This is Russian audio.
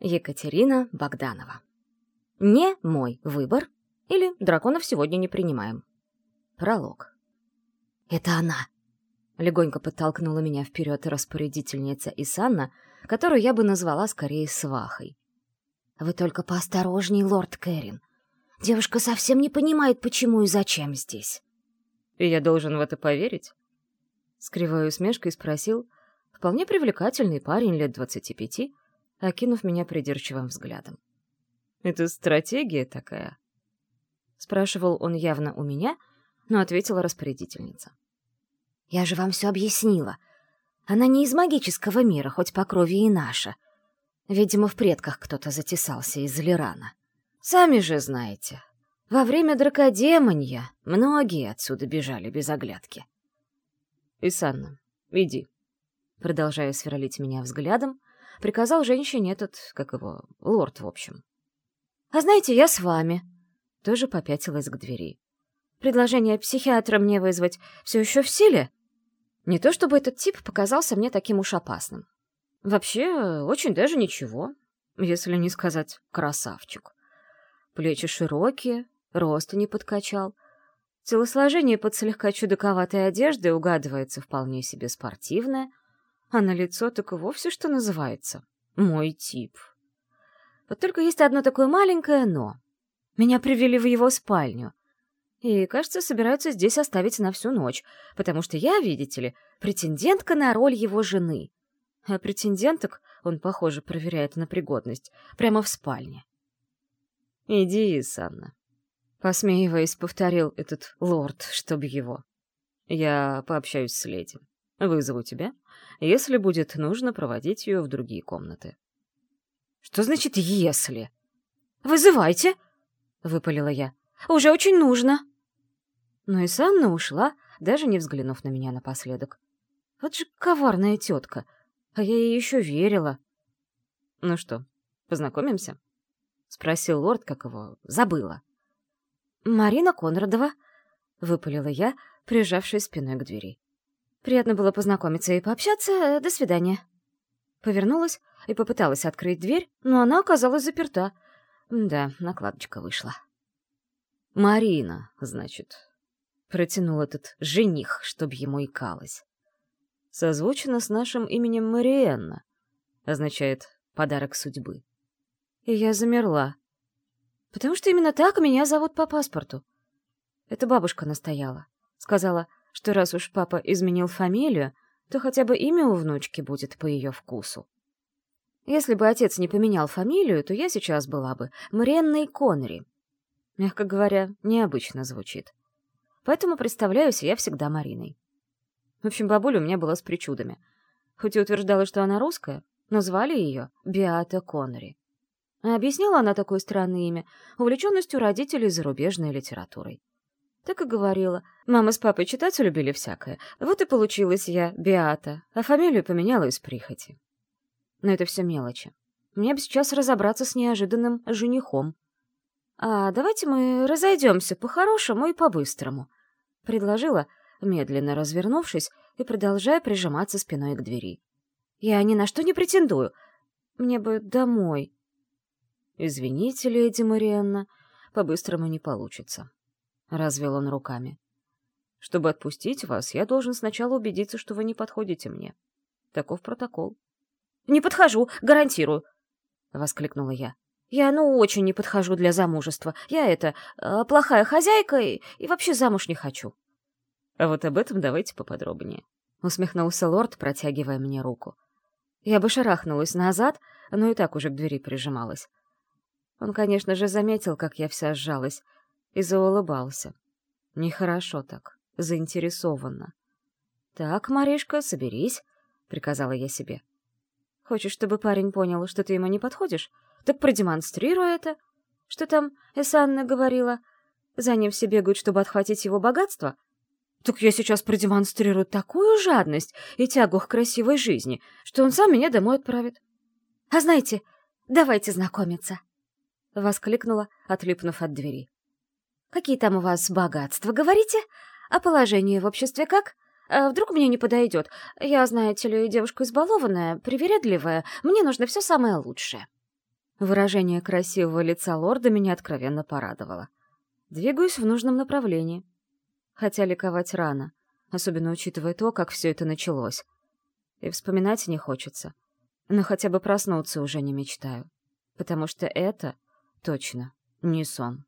Екатерина Богданова. Не мой выбор или драконов сегодня не принимаем. Пролог. «Это она!» — легонько подтолкнула меня вперед распорядительница Исанна, которую я бы назвала скорее свахой. «Вы только поосторожней, лорд Кэрин. Девушка совсем не понимает, почему и зачем здесь». «И я должен в это поверить?» С кривой усмешкой спросил вполне привлекательный парень лет двадцати пяти, окинув меня придирчивым взглядом. «Это стратегия такая?» Спрашивал он явно у меня, но ответила распорядительница. «Я же вам все объяснила. Она не из магического мира, хоть по крови и наша. Видимо, в предках кто-то затесался из Лирана. Сами же знаете, во время дракодемонья многие отсюда бежали без оглядки». «Исанна, иди», продолжая сверлить меня взглядом, Приказал женщине этот, как его, лорд, в общем. «А знаете, я с вами». Тоже попятилась к двери. «Предложение психиатра мне вызвать все еще в силе?» Не то чтобы этот тип показался мне таким уж опасным. Вообще, очень даже ничего, если не сказать красавчик. Плечи широкие, рост не подкачал. Телосложение под слегка чудаковатой одеждой угадывается вполне себе спортивное, а на лицо так и вовсе что называется. Мой тип. Вот только есть одно такое маленькое «но». Меня привели в его спальню. И, кажется, собираются здесь оставить на всю ночь, потому что я, видите ли, претендентка на роль его жены. А претенденток он, похоже, проверяет на пригодность прямо в спальне. «Иди, Санна», — посмеиваясь, повторил этот лорд, чтоб его. «Я пообщаюсь с леди. Вызову тебя, если будет нужно проводить ее в другие комнаты. «Что значит «если»?» «Вызывайте!» — выпалила я. «Уже очень нужно!» Но и Санна ушла, даже не взглянув на меня напоследок. Вот же коварная тетка, а я ей еще верила. «Ну что, познакомимся?» — спросил лорд, как его забыла. «Марина Конрадова», — выпалила я, прижавшись спиной к двери. Приятно было познакомиться и пообщаться. До свидания. Повернулась и попыталась открыть дверь, но она оказалась заперта. Да, накладочка вышла. «Марина, значит», — протянул этот жених, чтоб ему икалось. «Созвучено с нашим именем Мариенна. Означает «подарок судьбы». И я замерла. Потому что именно так меня зовут по паспорту. Это бабушка настояла. Сказала — что раз уж папа изменил фамилию, то хотя бы имя у внучки будет по ее вкусу. Если бы отец не поменял фамилию, то я сейчас была бы Мренной Коннери. Мягко говоря, необычно звучит. Поэтому представляюсь я всегда Мариной. В общем, бабуля у меня была с причудами. Хоть и утверждала, что она русская, но звали ее Биата Коннери. А объясняла она такое странное имя увлеченностью родителей зарубежной литературой. Так и говорила. Мама с папой читать любили всякое. Вот и получилась я Биата, а фамилию поменяла из прихоти. Но это все мелочи. Мне бы сейчас разобраться с неожиданным женихом. А давайте мы разойдемся по-хорошему и по-быстрому, — предложила, медленно развернувшись и продолжая прижиматься спиной к двери. Я ни на что не претендую. Мне бы домой. Извините, леди Мариенна, по-быстрому не получится. — развел он руками. «Чтобы отпустить вас, я должен сначала убедиться, что вы не подходите мне. Таков протокол». «Не подхожу, гарантирую!» — воскликнула я. «Я, ну, очень не подхожу для замужества. Я, это, э, плохая хозяйка и, и вообще замуж не хочу». «А вот об этом давайте поподробнее», — усмехнулся лорд, протягивая мне руку. Я бы шарахнулась назад, но и так уже к двери прижималась. Он, конечно же, заметил, как я вся сжалась, и заулыбался. Нехорошо так, заинтересованно. «Так, Маришка, соберись», — приказала я себе. «Хочешь, чтобы парень понял, что ты ему не подходишь? Так продемонстрируй это. Что там Эсанна говорила? За ним все бегают, чтобы отхватить его богатство? Так я сейчас продемонстрирую такую жадность и тягу к красивой жизни, что он сам меня домой отправит. А знаете, давайте знакомиться!» — воскликнула, отлипнув от двери. Какие там у вас богатства, говорите? А положение в обществе как? А вдруг мне не подойдет? Я, знаете ли, девушка избалованная, привередливая. Мне нужно все самое лучшее. Выражение красивого лица лорда меня откровенно порадовало. Двигаюсь в нужном направлении. Хотя ликовать рано, особенно учитывая то, как все это началось. И вспоминать не хочется. Но хотя бы проснуться уже не мечтаю. Потому что это точно не сон.